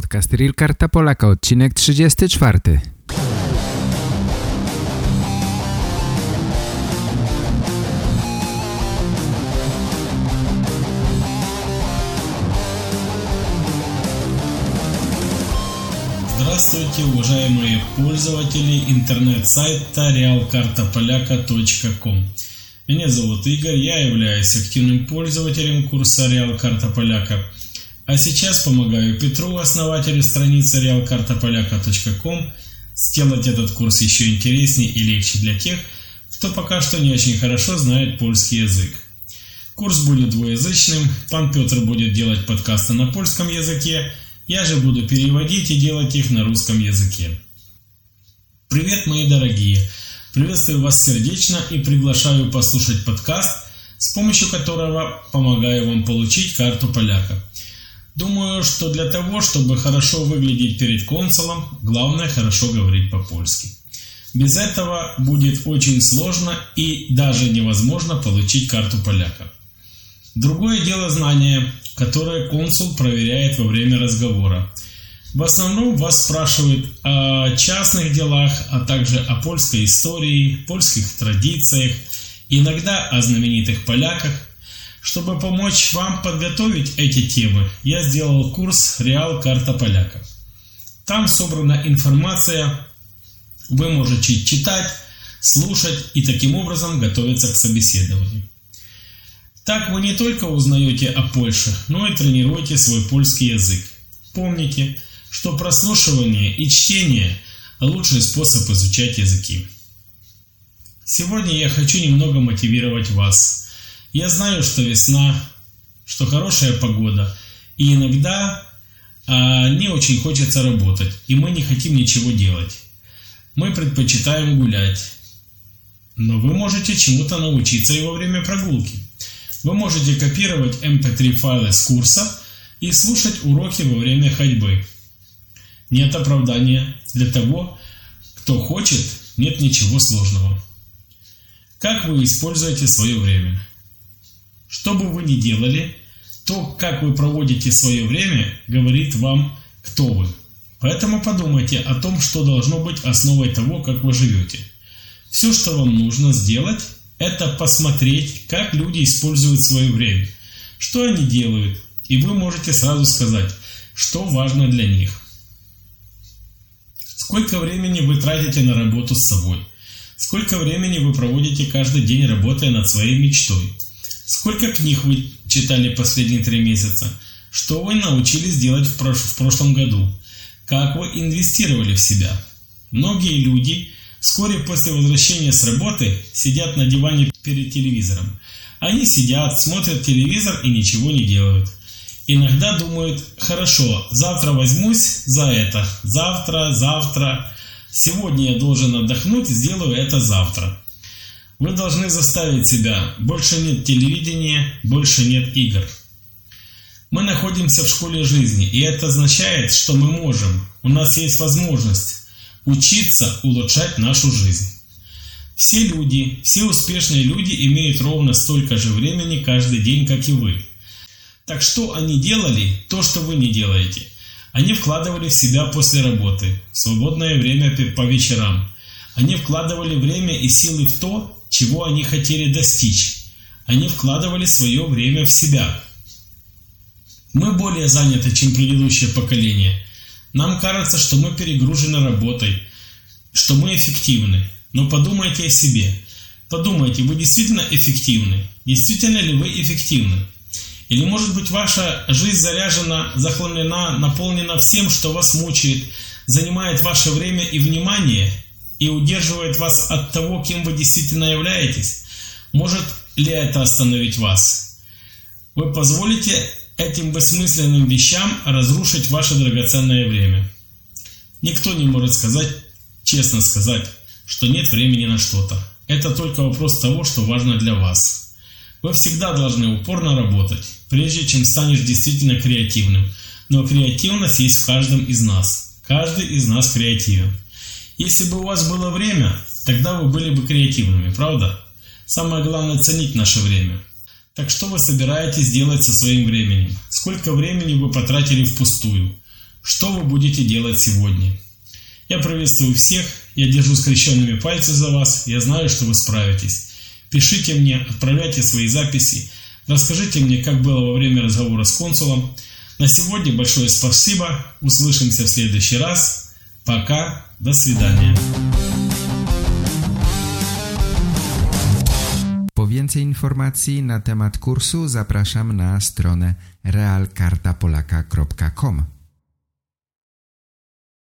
Podcast Real Karta Polaka, odcinek 34. Здравствуйте, уважаемые пользователи интернет-сайта realkartapolyaka.com Меня зовут Игорь, я являюсь активным пользователем курса Реал Карта Поляка – а сейчас помогаю Петру, основателю страницы realkartapolaka.com, сделать этот курс еще интереснее и легче для тех, кто пока что не очень хорошо знает польский язык. Курс будет двуязычным, пан Петр будет делать подкасты на польском языке, я же буду переводить и делать их на русском языке. Привет, мои дорогие! Приветствую вас сердечно и приглашаю послушать подкаст, с помощью которого помогаю вам получить карту поляка – Думаю, что для того, чтобы хорошо выглядеть перед консулом, главное хорошо говорить по-польски. Без этого будет очень сложно и даже невозможно получить карту поляка. Другое дело знания, которое консул проверяет во время разговора. В основном вас спрашивают о частных делах, а также о польской истории, польских традициях, иногда о знаменитых поляках, чтобы помочь вам подготовить эти темы, я сделал курс «Реал. Карта поляка». Там собрана информация, вы можете читать, слушать и таким образом готовиться к собеседованию. Так вы не только узнаете о Польше, но и тренируете свой польский язык. Помните, что прослушивание и чтение – лучший способ изучать языки. Сегодня я хочу немного мотивировать вас – я знаю, что весна, что хорошая погода, и иногда а, не очень хочется работать, и мы не хотим ничего делать. Мы предпочитаем гулять. Но вы можете чему-то научиться и во время прогулки. Вы можете копировать mp3 эм файлы с курса и слушать уроки во время ходьбы. Нет оправдания для того, кто хочет, нет ничего сложного. Как вы используете свое время? Что бы вы ни делали, то, как вы проводите свое время, говорит вам, кто вы. Поэтому подумайте о том, что должно быть основой того, как вы живете. Все, что вам нужно сделать, это посмотреть, как люди используют свое время, что они делают, и вы можете сразу сказать, что важно для них. Сколько времени вы тратите на работу с собой? Сколько времени вы проводите каждый день, работая над своей мечтой? Сколько книг вы читали последние три месяца? Что вы научились делать в, прош в прошлом году? Как вы инвестировали в себя? Многие люди вскоре после возвращения с работы сидят на диване перед телевизором. Они сидят, смотрят телевизор и ничего не делают. Иногда думают, хорошо, завтра возьмусь за это, завтра, завтра. Сегодня я должен отдохнуть, сделаю это завтра. Вы должны заставить себя. Больше нет телевидения, больше нет игр. Мы находимся в школе жизни, и это означает, что мы можем, у нас есть возможность учиться улучшать нашу жизнь. Все люди, все успешные люди имеют ровно столько же времени каждый день, как и вы. Так что они делали, то, что вы не делаете? Они вкладывали в себя после работы, в свободное время по вечерам. Они вкладывали время и силы в то, чего они хотели достичь. Они вкладывали свое время в себя. Мы более заняты, чем предыдущее поколение. Нам кажется, что мы перегружены работой, что мы эффективны. Но подумайте о себе. Подумайте, вы действительно эффективны? Действительно ли вы эффективны? Или, может быть, ваша жизнь заряжена, захламлена, наполнена всем, что вас мучает, занимает ваше время и внимание – и удерживает вас от того, кем вы действительно являетесь? Может ли это остановить вас? Вы позволите этим бессмысленным вещам разрушить ваше драгоценное время. Никто не может сказать, честно сказать, что нет времени на что-то. Это только вопрос того, что важно для вас. Вы всегда должны упорно работать, прежде чем станешь действительно креативным. Но креативность есть в каждом из нас. Каждый из нас креативен. Если бы у вас было время, тогда вы были бы креативными, правда? Самое главное – ценить наше время. Так что вы собираетесь делать со своим временем? Сколько времени вы потратили впустую? что вы будете делать сегодня. Я приветствую всех, я держу скрещенными пальцы за вас, я знаю, что вы справитесь. Пишите мне, отправляйте свои записи, расскажите мне, как было во время разговора с консулом. На сегодня большое спасибо, услышимся в следующий раз. Пока, до свидания. Po więcej informacji na temat kursu zapraszam na stronę realkartapolaka.com.